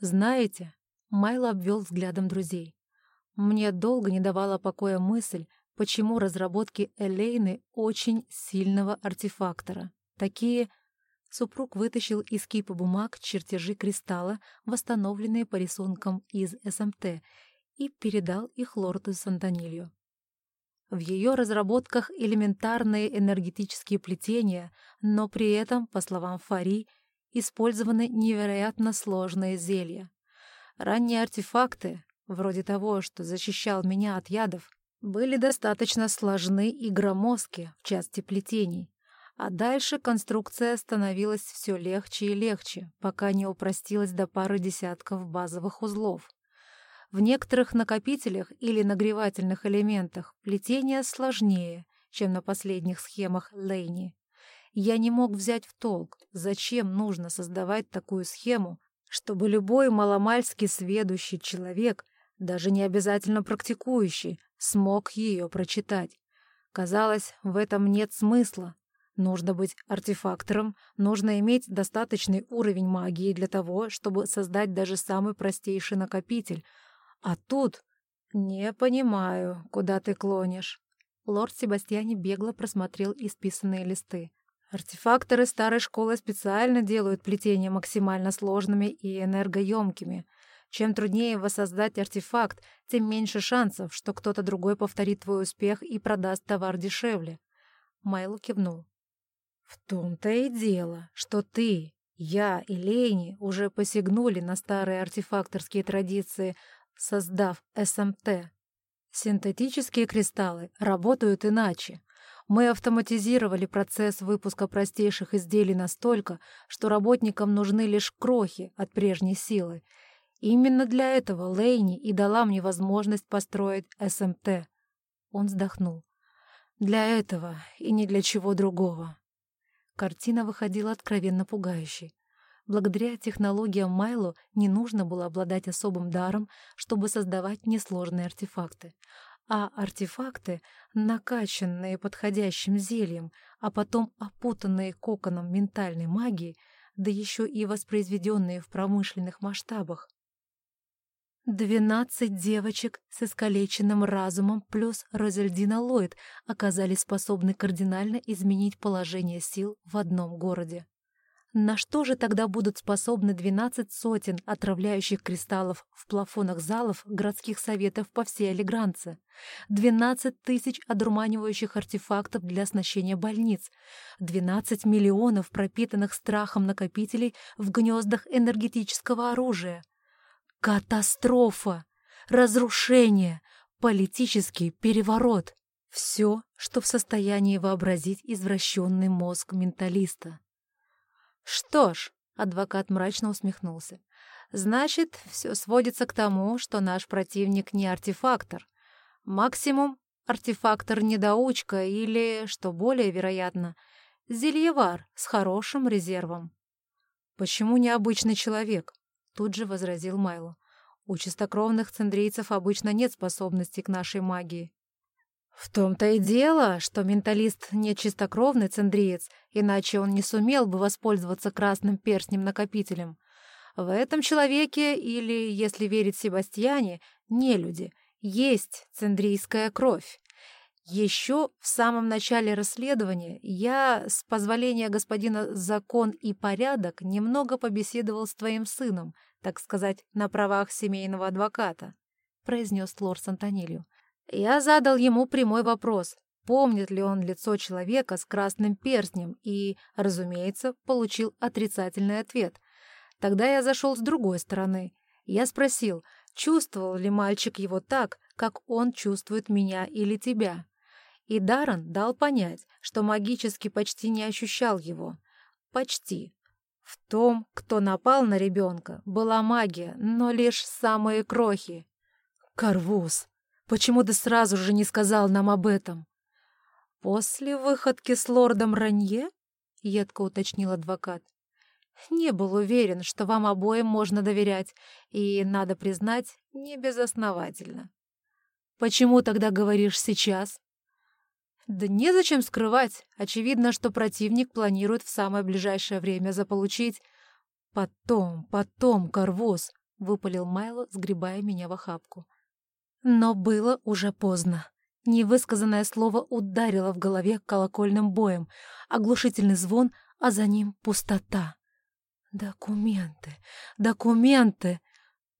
Знаете, Майло обвел взглядом друзей. Мне долго не давала покоя мысль, почему разработки Элейны очень сильного артефактора. Такие... Супруг вытащил из кипа бумаг чертежи кристалла, восстановленные по рисункам из СМТ, и передал их лорду Сантонилью. В ее разработках элементарные энергетические плетения, но при этом, по словам Фари, использованы невероятно сложные зелья. Ранние артефакты, вроде того, что защищал меня от ядов, были достаточно сложны и громоздки в части плетений, а дальше конструкция становилась все легче и легче, пока не упростилась до пары десятков базовых узлов. В некоторых накопителях или нагревательных элементах плетение сложнее, чем на последних схемах Лейни. Я не мог взять в толк, зачем нужно создавать такую схему, чтобы любой маломальски сведущий человек, даже не обязательно практикующий, смог ее прочитать. Казалось, в этом нет смысла. Нужно быть артефактором, нужно иметь достаточный уровень магии для того, чтобы создать даже самый простейший накопитель. А тут... «Не понимаю, куда ты клонишь». Лорд Себастьяне бегло просмотрел исписанные листы. Артефакторы старой школы специально делают плетения максимально сложными и энергоемкими. Чем труднее воссоздать артефакт, тем меньше шансов, что кто-то другой повторит твой успех и продаст товар дешевле. Майло кивнул. В том-то и дело, что ты, я и Лейни уже посягнули на старые артефакторские традиции, создав СМТ. Синтетические кристаллы работают иначе. Мы автоматизировали процесс выпуска простейших изделий настолько, что работникам нужны лишь крохи от прежней силы. именно для этого Лейни и дала мне возможность построить СМТ. Он вздохнул. Для этого и ни для чего другого. Картина выходила откровенно пугающей. Благодаря технологиям Майло не нужно было обладать особым даром, чтобы создавать несложные артефакты а артефакты, накачанные подходящим зельем, а потом опутанные коконом ментальной магии, да еще и воспроизведенные в промышленных масштабах. Двенадцать девочек с искалеченным разумом плюс Розельдина Ллойд оказались способны кардинально изменить положение сил в одном городе. На что же тогда будут способны 12 сотен отравляющих кристаллов в плафонах залов городских советов по всей Алигранце? 12 тысяч одурманивающих артефактов для оснащения больниц? 12 миллионов пропитанных страхом накопителей в гнездах энергетического оружия? Катастрофа! Разрушение! Политический переворот! Все, что в состоянии вообразить извращенный мозг менталиста. «Что ж», — адвокат мрачно усмехнулся, «значит, все сводится к тому, что наш противник не артефактор. Максимум артефактор-недоучка или, что более вероятно, зельевар с хорошим резервом». «Почему необычный человек?» — тут же возразил Майло. «У чистокровных цендрийцев обычно нет способностей к нашей магии». В том-то и дело, что менталист не чистокровный цендриец, иначе он не сумел бы воспользоваться красным перстнем-накопителем. В этом человеке, или, если верить Себастьяне, не люди, есть цендрийская кровь. Еще в самом начале расследования я, с позволения господина закон и порядок, немного побеседовал с твоим сыном, так сказать, на правах семейного адвоката, — произнес лорд Сантонилью. Я задал ему прямой вопрос, помнит ли он лицо человека с красным перстнем, и, разумеется, получил отрицательный ответ. Тогда я зашел с другой стороны. Я спросил, чувствовал ли мальчик его так, как он чувствует меня или тебя. И Даррен дал понять, что магически почти не ощущал его. Почти. В том, кто напал на ребенка, была магия, но лишь самые крохи. «Карвуз!» Почему ты сразу же не сказал нам об этом?» «После выходки с лордом Ранье?» — едко уточнил адвокат. «Не был уверен, что вам обоим можно доверять, и, надо признать, не безосновательно». «Почему тогда говоришь сейчас?» «Да незачем скрывать. Очевидно, что противник планирует в самое ближайшее время заполучить...» «Потом, потом, Карвоз!» — выпалил Майло, сгребая меня в охапку. Но было уже поздно. Невысказанное слово ударило в голове колокольным боем, оглушительный звон, а за ним пустота. Документы, документы!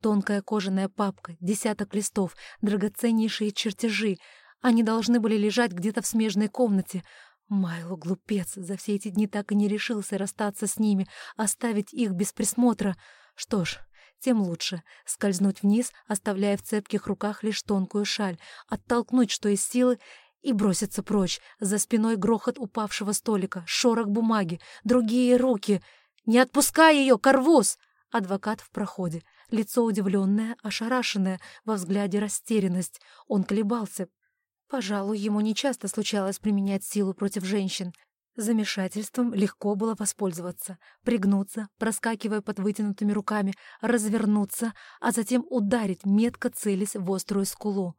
Тонкая кожаная папка, десяток листов, драгоценнейшие чертежи. Они должны были лежать где-то в смежной комнате. Майло, глупец, за все эти дни так и не решился расстаться с ними, оставить их без присмотра. Что ж, тем лучше. Скользнуть вниз, оставляя в цепких руках лишь тонкую шаль, оттолкнуть, что из силы, и броситься прочь. За спиной грохот упавшего столика, шорох бумаги, другие руки. «Не отпускай ее, Карвуз!» Адвокат в проходе. Лицо удивленное, ошарашенное, во взгляде растерянность. Он колебался. Пожалуй, ему нечасто случалось применять силу против женщин. Замешательством легко было воспользоваться, пригнуться, проскакивая под вытянутыми руками, развернуться, а затем ударить, метко целясь в острую скулу.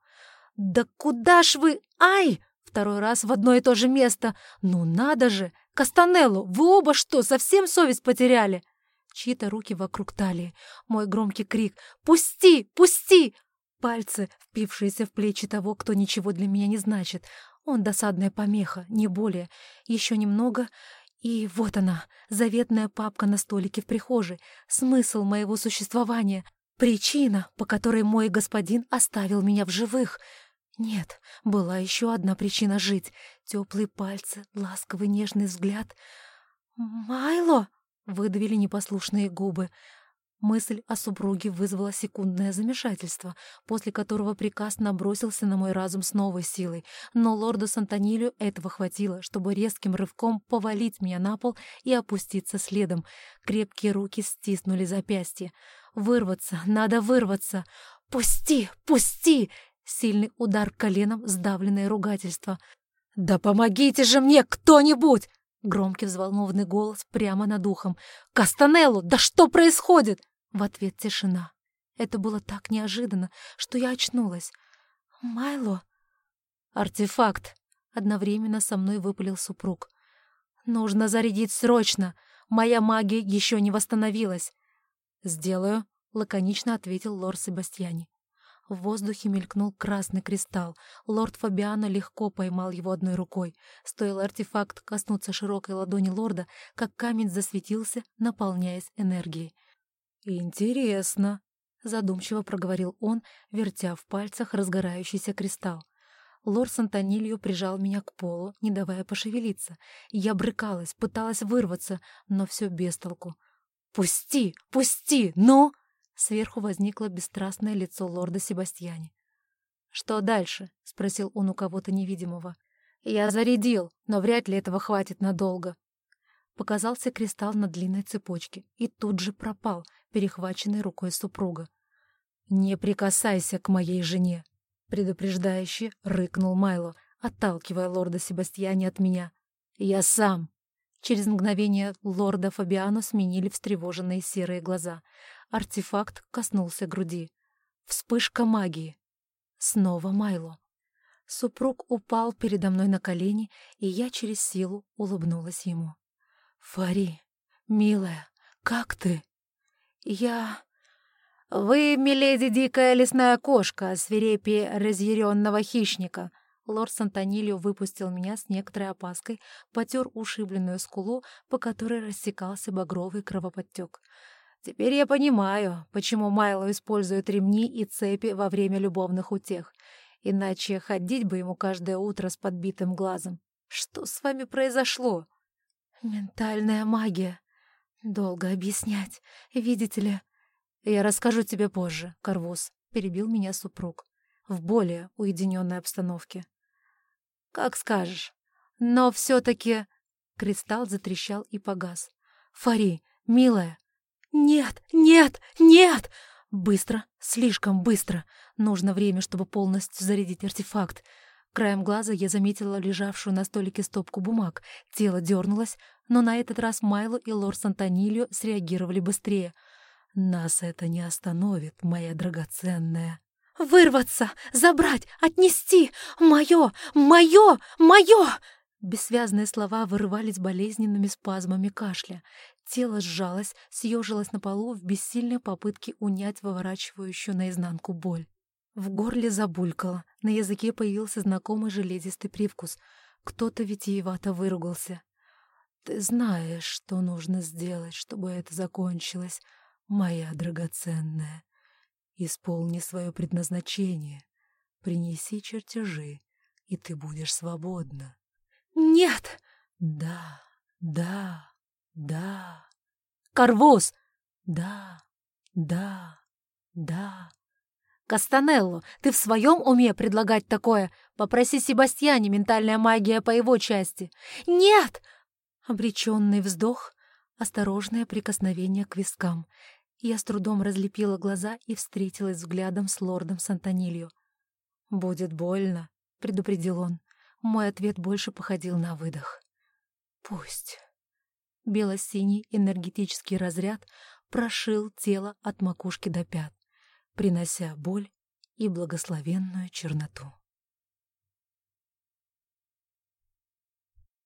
«Да куда ж вы? Ай!» Второй раз в одно и то же место. «Ну надо же! Кастанелло, вы оба что, совсем совесть потеряли?» Чьи-то руки вокруг талии. Мой громкий крик «Пусти! Пусти!» Пальцы, впившиеся в плечи того, кто ничего для меня не значит. Он досадная помеха, не более. Еще немного, и вот она, заветная папка на столике в прихожей. Смысл моего существования. Причина, по которой мой господин оставил меня в живых. Нет, была еще одна причина жить. Теплые пальцы, ласковый нежный взгляд. «Майло!» — выдавили непослушные губы. Мысль о супруге вызвала секундное замешательство, после которого приказ набросился на мой разум с новой силой, но лорду Сантонилю этого хватило, чтобы резким рывком повалить меня на пол и опуститься следом. Крепкие руки стиснули запястье. «Вырваться! Надо вырваться! Пусти! Пусти!» Сильный удар коленом, сдавленное ругательство. «Да помогите же мне кто-нибудь!» Громкий взволнованный голос прямо над ухом. «Кастанелло, да что происходит?» В ответ тишина. Это было так неожиданно, что я очнулась. «Майло?» «Артефакт!» — одновременно со мной выпалил супруг. «Нужно зарядить срочно! Моя магия еще не восстановилась!» «Сделаю», — лаконично ответил лорд Себастьяни. В воздухе мелькнул красный кристалл. Лорд Фабиано легко поймал его одной рукой. Стоил артефакт коснуться широкой ладони лорда, как камень засветился, наполняясь энергией. «Интересно», — задумчиво проговорил он, вертя в пальцах разгорающийся кристалл. Лорд Сантонильо прижал меня к полу, не давая пошевелиться. Я брыкалась, пыталась вырваться, но все без толку. «Пусти! Пусти! Ну!» Сверху возникло бесстрастное лицо лорда Себастьяни. «Что дальше?» — спросил он у кого-то невидимого. «Я зарядил, но вряд ли этого хватит надолго». Показался кристалл на длинной цепочке и тут же пропал, перехваченный рукой супруга. «Не прикасайся к моей жене!» — предупреждающе рыкнул Майло, отталкивая лорда Себастьяни от меня. «Я сам!» Через мгновение лорда Фабиано сменили встревоженные серые глаза. Артефакт коснулся груди. Вспышка магии. Снова Майло. Супруг упал передо мной на колени, и я через силу улыбнулась ему. «Фари, милая, как ты?» «Я...» «Вы, миледи, дикая лесная кошка, свирепи разъяренного хищника!» Лорд Сантонильо выпустил меня с некоторой опаской, потер ушибленную скулу, по которой рассекался багровый кровоподтек. «Теперь я понимаю, почему Майло использует ремни и цепи во время любовных утех. Иначе ходить бы ему каждое утро с подбитым глазом. Что с вами произошло?» «Ментальная магия. Долго объяснять. Видите ли...» «Я расскажу тебе позже, Карвуз», — перебил меня супруг. «В более уединенной обстановке». «Как скажешь. Но все-таки...» Кристалл затрещал и погас. «Фари, милая!» «Нет, нет, нет!» «Быстро, слишком быстро. Нужно время, чтобы полностью зарядить артефакт. Краем глаза я заметила лежавшую на столике стопку бумаг. Тело дернулось, но на этот раз Майло и лорд Сантонильо среагировали быстрее. «Нас это не остановит, моя драгоценная». «Вырваться! Забрать! Отнести! Мое! Мое! Мое!» Бессвязные слова вырывались болезненными спазмами кашля. Тело сжалось, съежилось на полу в бессильной попытке унять выворачивающую наизнанку боль. В горле забулькало, на языке появился знакомый железистый привкус. Кто-то витиевато выругался. «Ты знаешь, что нужно сделать, чтобы это закончилось, моя драгоценная. Исполни свое предназначение, принеси чертежи, и ты будешь свободна». «Нет!» «Да, да, да». «Карвоз!» «Да, да, да». «Кастанелло, ты в своем уме предлагать такое? Попроси Себастьяне ментальная магия по его части». «Нет!» Обреченный вздох, осторожное прикосновение к вискам. Я с трудом разлепила глаза и встретилась взглядом с лордом Сантонилью. «Будет больно», — предупредил он. Мой ответ больше походил на выдох. «Пусть». Бело-синий энергетический разряд прошил тело от макушки до пят, принося боль и благословенную черноту.